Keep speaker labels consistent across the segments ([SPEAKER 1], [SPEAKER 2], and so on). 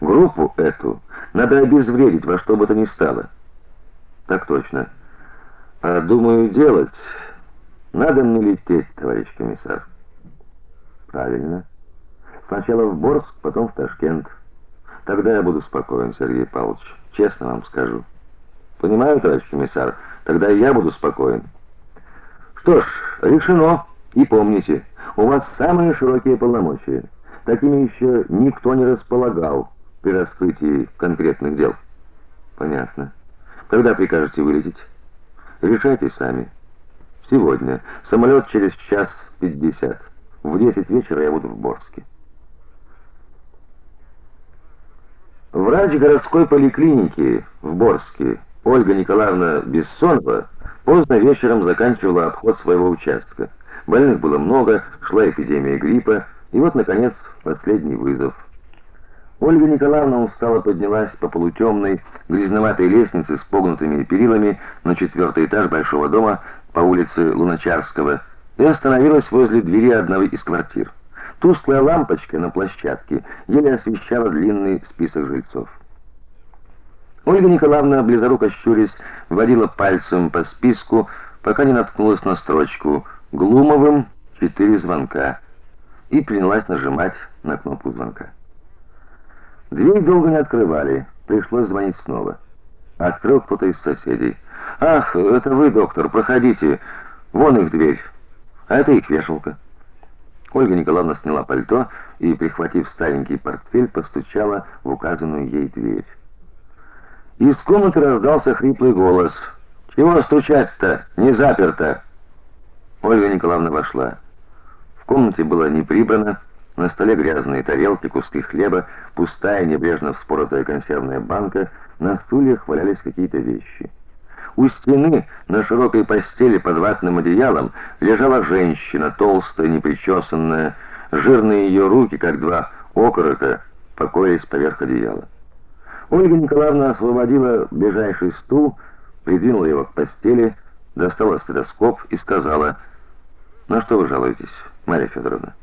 [SPEAKER 1] Группу эту надо обезвредить во что бы то ни стало. Так точно. А думаю делать. Надо мне лететь, товарищ комиссар. Правильно. Сначала в Борск, потом в Ташкент. Тогда я буду спокоен, Сергей Павлович, честно вам скажу. Понимаю, товарищ комиссар, тогда я буду спокоен. Что ж, решено. И помните, у вас самые широкие полномочия. Такими еще никто не располагал при раскрытии конкретных дел. Понятно. Когда прикажете вылететь? Решайте сами. Сегодня. Самолет через час пятьдесят. В десять вечера я буду в Борске. Врач городской поликлиники в Борске Ольга Николаевна Бессонова поздно вечером заканчивала обход своего участка. Больных было много, шла эпидемия гриппа, и вот наконец последний вызов. Ольга Николаевна устало поднялась по полутемной, грязноватой лестнице с погнутыми перилами на четвертый этаж большого дома по улице Луначарского и остановилась возле двери одной из квартир. Тусклая лампочка на площадке еле освещала длинный список жильцов. Ольга Николаевна, близоруко щурясь, водила пальцем по списку, пока не наткнулась на строчку «Глумовым четыре звонка» и принялась нажимать на кнопку звонка. Дверь долго не открывали, пришлось звонить снова. Открыл кто-то из соседей. «Ах, это вы, доктор, проходите. Вон их дверь. А это их вешалка». Ольга Николаевна сняла пальто и, прихватив старенький портфель, постучала в указанную ей дверь. Из комнаты раздался хриплый голос. «Чего стучать-то? Не заперто!» Ольга Николаевна вошла. В комнате было не прибрано, на столе грязные тарелки, куски хлеба, пустая, небрежно вспоротая консервная банка, на стульях валялись какие-то вещи. У стены на широкой постели под ватным одеялом лежала женщина, толстая, непричесанная, жирные ее руки, как два окорока, покоились поверх одеяла. Ольга Николаевна освободила ближайший стул, придвинула его к постели, достала стетоскоп и сказала: "На что вы жалуетесь, Марья Федоровна?"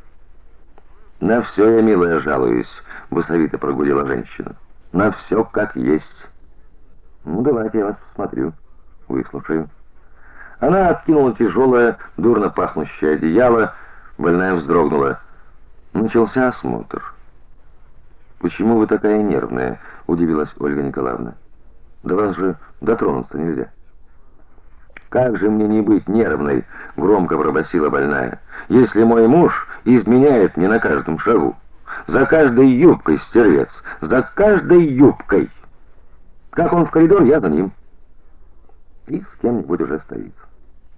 [SPEAKER 1] "На все я, милая, жалуюсь", басовито прогудела женщина. "На все как есть". "Ну, давайте я вас посмотрю". Выслушаю. Она откинула тяжелое, дурно пахнущее одеяло, больная вздрогнула. Начался осмотр. Почему вы такая нервная? удивилась Ольга Николаевна. До вас же дотронуться нельзя. Как же мне не быть нервной, громко пробасила больная. Если мой муж изменяет мне на каждом шагу, за каждой юбкой стервец, за каждой юбкой. Как он в коридор, я за ним и с кем-нибудь уже стоит.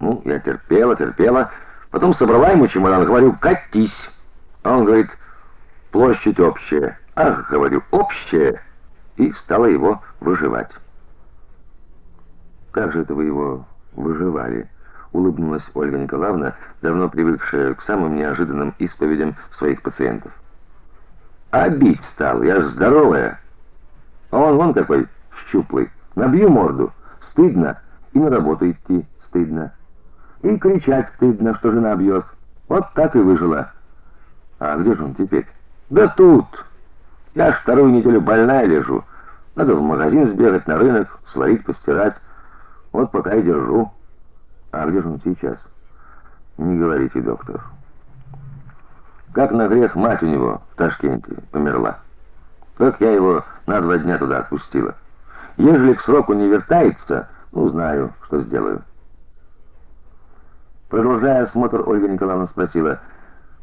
[SPEAKER 1] Ну, я терпела, терпела, потом собрала ему чемодан, говорю: "Катись". А он говорит: "Площадь общая". Ах, говорю, общая, и стала его выживать. Как же это вы его выживали? Улыбнулась Ольга Николаевна, давно привыкшая к самым неожиданным исповедям своих пациентов. А бить стал, я ж здоровая. А он вон какой щуплый. Набью морду. Стыдно и на работу идти стыдно. И кричать стыдно, что жена бьет. Вот так и выжила. А где же он теперь? Да тут. Я ж вторую неделю больная лежу. Надо в магазин сбегать, на рынок, сварить, постирать. Вот пока и держу. А где же он сейчас? Не говорите, доктор. Как на грех мать у него в Ташкенте померла. Как я его на два дня туда отпустила. Ежели к сроку не вертается, ну, знаю, что сделаю. Продолжая осмотр, Ольга Николаевна спросила: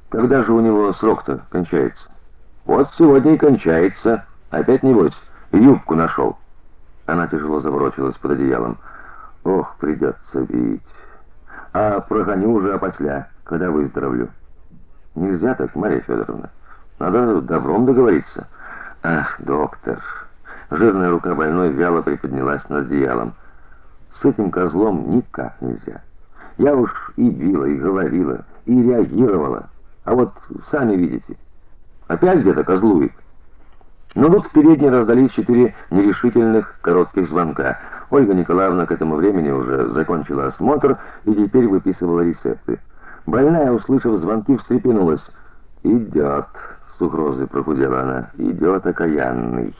[SPEAKER 1] "Когда же у него срок-то кончается?" "Вот сегодня и кончается. Опять небось юбку нашел». Она тяжело заворочилась под одеялом. "Ох, придется бить. А прогоню уже опосля, когда выздоровлю". "Нельзя так, Мария Федоровна. Надо добром договориться". "Ах, доктор". Жирная рука больной вяло приподнялась над одеялом. С этим козлом никак нельзя. Я уж и била, и говорила, и реагировала. А вот сами видите. Опять где-то козлует. Но тут в передней раздались четыре нерешительных коротких звонка. Ольга Николаевна к этому времени уже закончила осмотр и теперь выписывала рецепты. Больная, услышав звонки, встрепенулась. «Идет», — с угрозой прогудела она. «Идет окаянный.